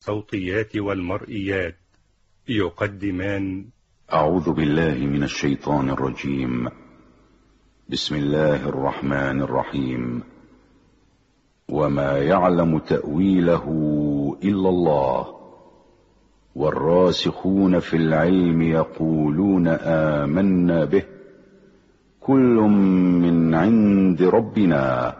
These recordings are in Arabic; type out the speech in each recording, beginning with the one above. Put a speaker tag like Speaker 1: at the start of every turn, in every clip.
Speaker 1: الصوتيات والمرئيات يقدمان.
Speaker 2: أعوذ بالله من الشيطان الرجيم. بسم الله الرحمن الرحيم. وما يعلم تأويله إلا الله. والراسخون في العلم يقولون آمنا به. كل من عند ربنا.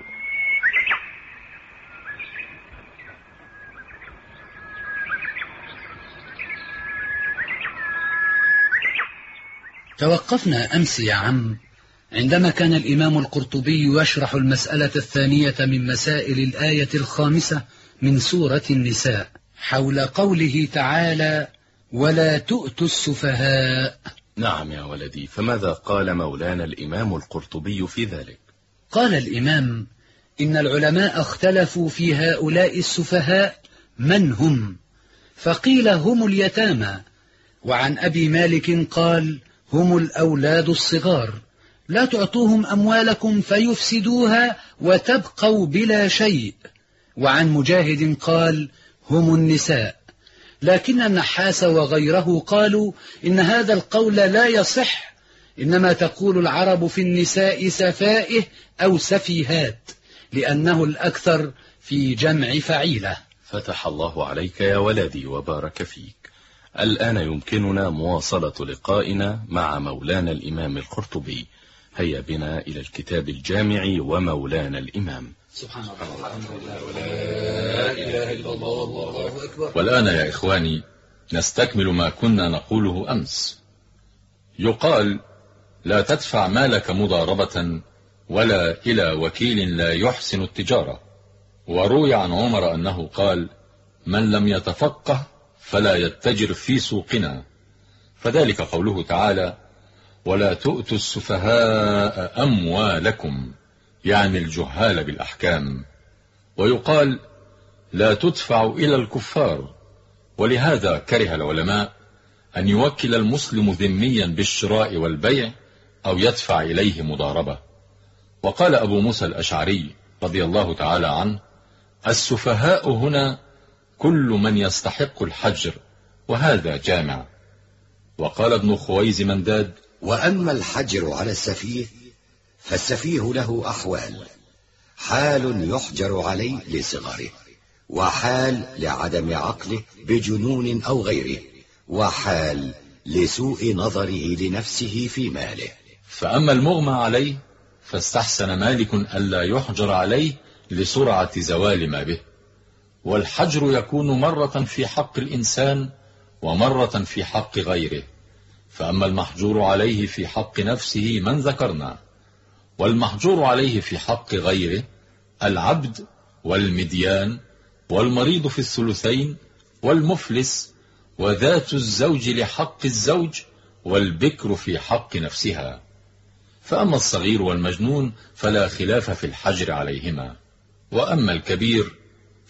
Speaker 3: توقفنا أمس يا عم. عندما كان الإمام القرطبي يشرح المسألة الثانية من مسائل الآية الخامسة من سورة النساء حول قوله تعالى ولا تؤتوا السفهاء
Speaker 1: نعم يا ولدي فماذا قال مولانا الإمام القرطبي في ذلك؟
Speaker 3: قال الإمام إن العلماء اختلفوا في هؤلاء السفهاء من هم؟ فقيل هم اليتامى وعن أبي مالك قال هم الأولاد الصغار. لا تعطوهم أموالكم فيفسدوها وتبقوا بلا شيء. وعن مجاهد قال هم النساء. لكن النحاس وغيره قالوا إن هذا القول لا يصح. إنما تقول العرب في النساء سفائه أو سفيهات لأنه الأكثر في جمع فعيلة.
Speaker 1: فتح الله عليك يا ولدي وبارك فيك. الآن يمكننا مواصلة لقائنا مع مولانا الإمام القرطبي. هيا بنا إلى الكتاب الجامع ومولانا الإمام.
Speaker 3: سبحان إله إلا الله أكبر
Speaker 4: والآن يا إخواني نستكمل ما كنا نقوله أمس. يقال لا تدفع مالك مضاربة ولا إلى وكيل لا يحسن التجارة. وروي عن عمر أنه قال من لم يتفقه فلا يتجر في سوقنا. فذلك قوله تعالى ولا تؤتوا السفهاء أموالكم يعني الجهال بالأحكام. ويقال لا تدفع إلى الكفار ولهذا كره العلماء أن يوكل المسلم ذميا بالشراء والبيع أو يدفع إليه مضاربة. وقال أبو موسى الأشعري رضي الله تعالى عنه السفهاء هنا كل من يستحق الحجر وهذا جامع. وقال ابن خويز منداد
Speaker 5: وأما الحجر على السفيه فالسفيه له أحوال. حال يحجر عليه لصغره وحال لعدم عقله بجنون أو غيره وحال لسوء نظره لنفسه في ماله.
Speaker 4: فأما المغمى عليه فاستحسن مالك ألا يحجر عليه لسرعة زوال ما به. والحجر يكون مرة في حق الإنسان ومرة في حق غيره. فأما المحجور عليه في حق نفسه من ذكرنا والمحجور عليه في حق غيره العبد والمديان والمريض في الثلثين والمفلس وذات الزوج لحق الزوج والبكر في حق نفسها. فأما الصغير والمجنون فلا خلاف في الحجر عليهما. وأما الكبير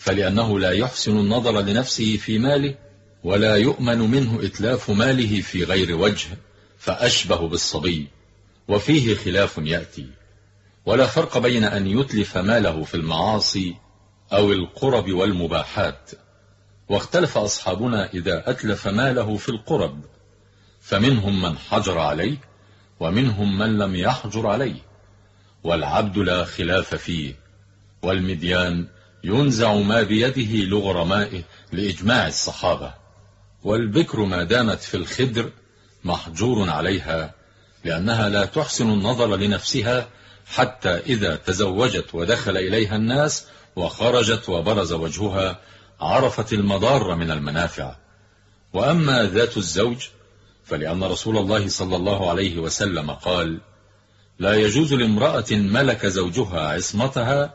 Speaker 4: فلأنه لا يحسن النظر لنفسه في ماله ولا يؤمن منه إتلاف ماله في غير وجه فأشبه بالصبي. وفيه خلاف يأتي. ولا فرق بين أن يتلف ماله في المعاصي أو القرب والمباحات. واختلف أصحابنا إذا أتلف ماله في القرب فمنهم من حجر عليه ومنهم من لم يحجر عليه. والعبد لا خلاف فيه والمديان ينزع ما بيده لغرمائه لإجماع الصحابة. والبكر ما دامت في الخدر محجور عليها لأنها لا تحسن النظر لنفسها حتى إذا تزوجت ودخل إليها الناس وخرجت وبرز وجهها عرفت المضار من المنافع. وأما ذات الزوج فلأن رسول الله صلى الله عليه وسلم قال لا يجوز لامرأة ملك زوجها عصمتها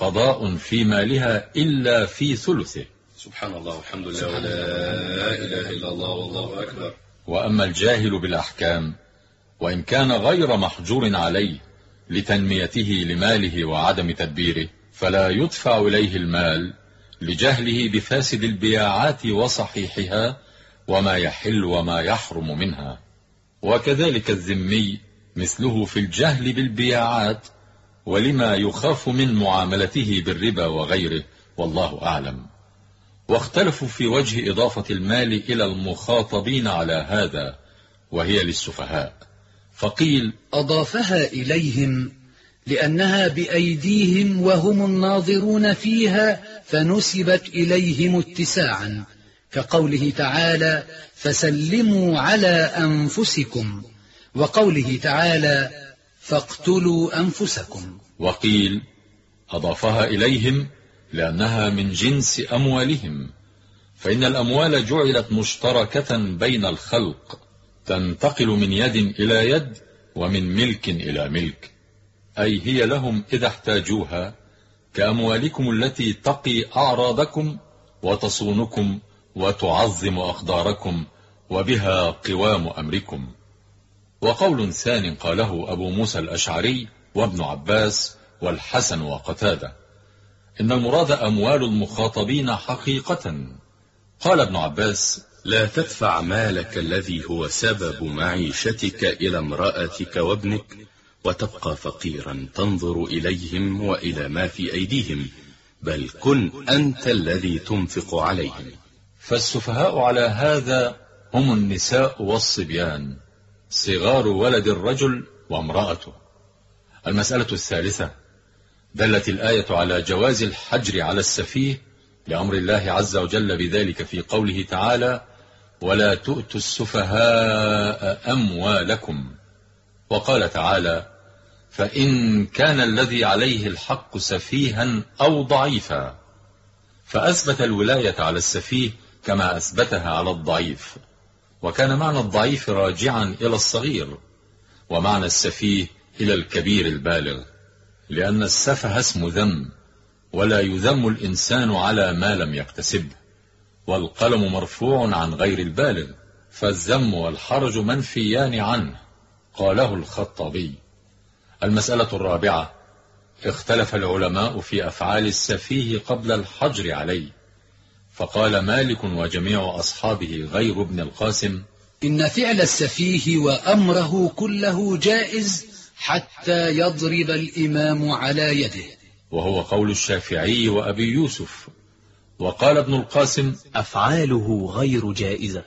Speaker 4: قضاء في مالها إلا في ثلثه.
Speaker 1: سبحان الله والحمد لله ولا إله إلا الله والله أكبر.
Speaker 4: وأما الجاهل بالأحكام وإن كان غير محجور عليه لتنميته لماله وعدم تدبيره فلا يدفع إليه المال لجهله بفاسد البياعات وصحيحها وما يحل وما يحرم منها. وكذلك الذمي مثله في الجهل بالبياعات ولما يخاف من معاملته بالربا وغيره والله أعلم. واختلفوا في وجه إضافة المال إلى المخاطبين على هذا وهي للسفهاء. فقيل
Speaker 3: أضافها إليهم لأنها بأيديهم وهم الناظرون فيها فنسبت إليهم اتساعا. كقوله تعالى فسلموا على أنفسكم. وقوله تعالى فاقتلوا أنفسكم.
Speaker 4: وقيل أضافها إليهم لأنها من جنس أموالهم. فإن الأموال جعلت مشتركة بين الخلق تنتقل من يد إلى يد ومن ملك إلى ملك. أي هي لهم إذا احتاجوها كأموالكم التي تقي أعراضكم وتصونكم وتعظم أقداركم وبها قوام أمركم. وقول ثان قاله أبو موسى الأشعري وابن عباس والحسن وقتادة. إن المراد أموال المخاطبين حقيقة. قال ابن عباس
Speaker 1: لا تدفع مالك الذي هو سبب معيشتك إلى امرأتك وابنك وتبقى فقيرا تنظر إليهم وإلى ما في أيديهم بل كن أنت الذي تنفق عليهم.
Speaker 4: فالسفهاء على هذا هم النساء والصبيان. صغار ولد الرجل وامرأته. المسألة الثالثة دلت الآية على جواز الحجر على السفيه لأمر الله عز وجل بذلك في قوله تعالى ولا تؤتوا السفهاء أموالكم وقال تعالى فإن كان الذي عليه الحق سفيها أو ضعيفا فأثبت الولاية على السفيه كما أثبتها على الضعيف. وكان معنى الضعيف راجعا إلى الصغير ومعنى السفيه إلى الكبير البالغ لأن السفه اسم ذم ولا يذم الإنسان على ما لم يكتسبه والقلم مرفوع عن غير البالغ فالذم والحرج منفيان عنه قاله الخطابي. المسألة الرابعة اختلف العلماء في أفعال السفيه قبل الحجر عليه. فقال مالك وجميع أصحابه غير ابن القاسم
Speaker 3: إن فعل السفيه وأمره كله جائز حتى يضرب الإمام على يده.
Speaker 4: وهو قول الشافعي وأبي يوسف. وقال ابن القاسم
Speaker 6: أفعاله غير جائزة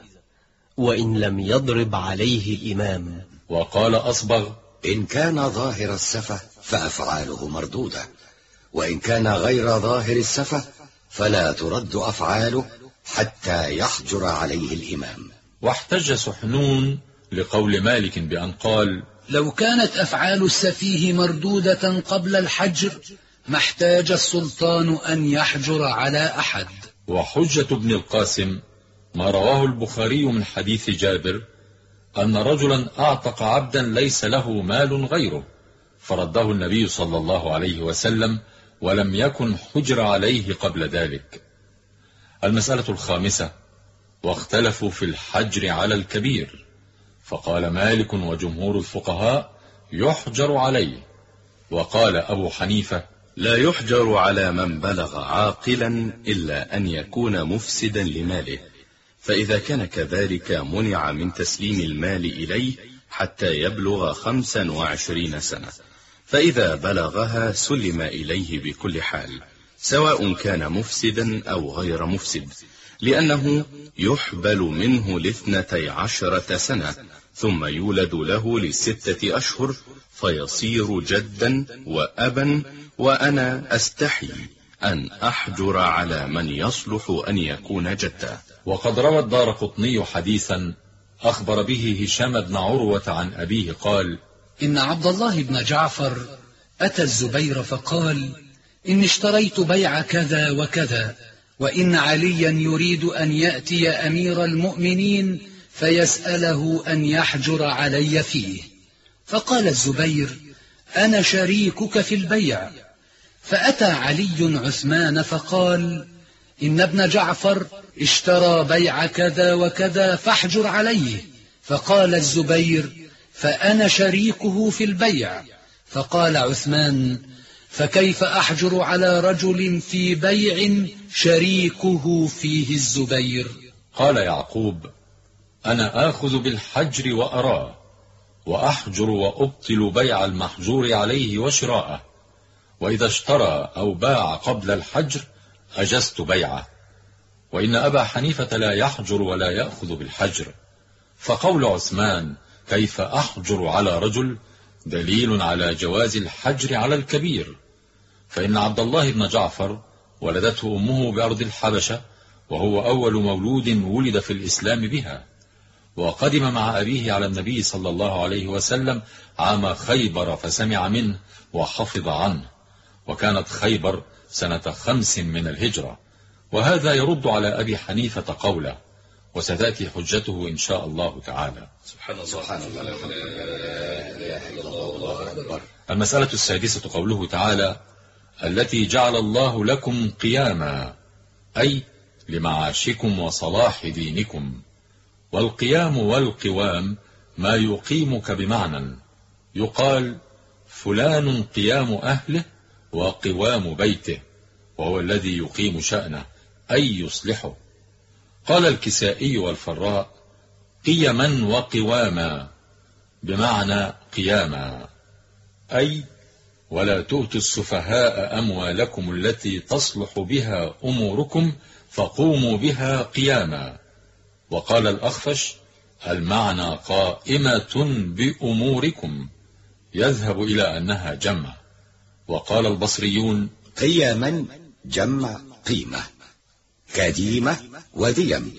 Speaker 6: وإن لم يضرب عليه الإمام
Speaker 4: وقال أصبغ
Speaker 5: إن كان ظاهر السفة فأفعاله مردودة وإن كان غير ظاهر السفة فلا ترد أفعاله حتى يحجر عليه الإمام.
Speaker 4: واحتج سحنون لقول مالك بأن قال
Speaker 3: لو كانت أفعال السفيه مردودة قبل الحجر ما احتاج السلطان أن يحجر على أحد.
Speaker 4: وحجة ابن القاسم ما رواه البخاري من حديث جابر أن رجلا أعتق عبدا ليس له مال غيره فرده النبي صلى الله عليه وسلم ولم يكن حجر عليه قبل ذلك. المسألة الخامسة واختلفوا في الحجر على الكبير. فقال مالك وجمهور الفقهاء يحجر عليه. وقال أبو حنيفة
Speaker 1: لا يحجر على من بلغ عاقلا إلا أن يكون مفسدا لماله. فإذا كان كذلك منع من تسليم المال إليه حتى يبلغ خمسا وعشرين سنة. فإذا بلغها سلم إليه بكل حال سواء كان مفسدا أو غير مفسد لأنه يحبل منه لاثنتي عشرة سنة ثم يولد له لستة أشهر فيصير جدا وأبا وأنا أستحي أن أحجر على من يصلح أن يكون جدا.
Speaker 4: وقد روى الدار قطني حديثا أخبر به هشام بن عروة عن أبيه قال
Speaker 3: إن عبد الله بن جعفر أتى الزبير فقال إني اشتريت بيع كذا وكذا وإن عليا يريد أن يأتي أمير المؤمنين فيسأله أن يحجر علي فيه. فقال الزبير أنا شريكك في البيع. فأتى علي عثمان فقال إن ابن جعفر اشترى بيع كذا وكذا فاحجر عليه. فقال الزبير فأنا شريكه في البيع. فقال عثمان فكيف أحجر على رجل في بيع شريكه فيه الزبير؟
Speaker 4: قال يعقوب أنا آخذ بالحجر وأراه وأحجر وأبطل بيع المحجور عليه وشراءه. وإذا اشترى أو باع قبل الحجر أجزت بيعه. وإن أبا حنيفة لا يحجر ولا يأخذ بالحجر. فقول عثمان كيف أحجر على رجل دليل على جواز الحجر على الكبير؟ فإن عبد الله بن جعفر ولدته أمه بأرض الحبشة وهو أول مولود ولد في الإسلام بها وقدم مع أبيه على النبي صلى الله عليه وسلم عام خيبر فسمع منه وحفظ عنه وكانت خيبر سنة خمس من الهجرة وهذا يرد على أبي حنيفة قوله. وستأتي حجته إن شاء الله تعالى.
Speaker 5: سبحان الله. سبحان الله. لا إله إلا الله والله أكبر.
Speaker 4: المسألة السادسة قوله تعالى التي جعل الله لكم قياما أي لمعاشكم وصلاح دينكم. والقيام والقوام ما يقيمك بمعنى. يقال فلان قيام أهله وقوام بيته وهو الذي يقيم شأنه أي يصلحه. قال الكسائي والفراء قيما وقواما بمعنى قياما. أي ولا تؤتوا السفهاء أموالكم التي تصلح بها أموركم فقوموا بها قياما. وقال الأخفش المعنى قائمة بأموركم يذهب إلى أنها جمع. وقال البصريون
Speaker 5: قيما جمع قيمة. كديمة وديم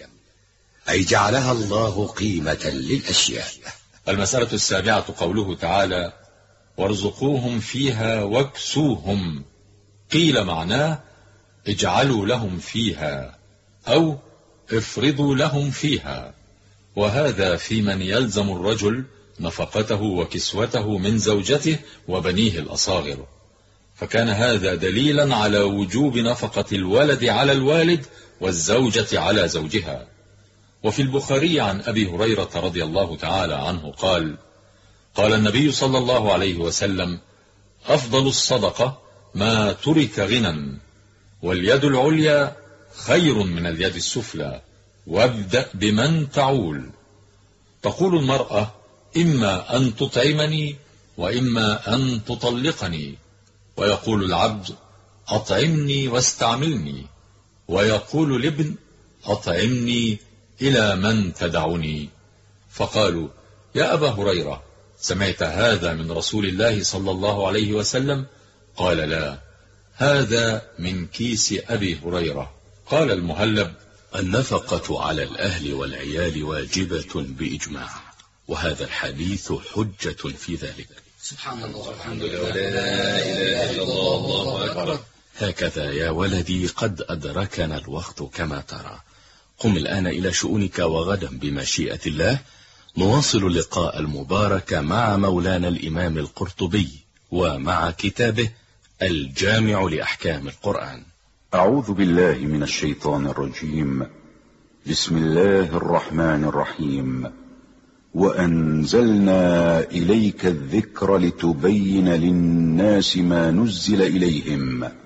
Speaker 5: أي جعلها الله قيمة للأشياء.
Speaker 4: المسألة السابعة قوله تعالى وارزقوهم فيها واكسوهم قيل معناه اجعلوا لهم فيها أو افرضوا لهم فيها وهذا في من يلزم الرجل نفقته وكسوته من زوجته وبنيه الأصاغر. فكان هذا دليلا على وجوب نفقة الولد على الوالد والزوجة على زوجها. وفي البخاري عن أبي هريرة رضي الله تعالى عنه قال قال النبي صلى الله عليه وسلم أفضل الصدقة ما ترك غنى واليد العليا خير من اليد السفلى وابدأ بمن تعول. تقول المرأة إما أن تطعمني وإما أن تطلقني. ويقول العبد أطعمني واستعملني. ويقول الابن أطعمني إلى من تدعني فقالوا يا أبا هريرة سمعت هذا من رسول الله صلى الله عليه وسلم؟ قال لا هذا من كيس أبي هريرة. قال المهلب
Speaker 1: النفقة على الأهل والعيال واجبة بإجماع وهذا الحديث حجة في ذلك.
Speaker 3: سبحان الله
Speaker 1: الحمد لله لا إله إلا الله الله أكبر. هكذا يا ولدي قد أدركنا الوقت كما ترى. قم الآن إلى شؤونك وغدا بمشيئة الله. نواصل اللقاء المبارك مع مولانا الإمام القرطبي ومع كتابه الجامع لأحكام القرآن.
Speaker 2: أعوذ بالله من الشيطان الرجيم. بسم الله الرحمن الرحيم. وأنزلنا إليك الذكر لتبين للناس ما نزل إليهم.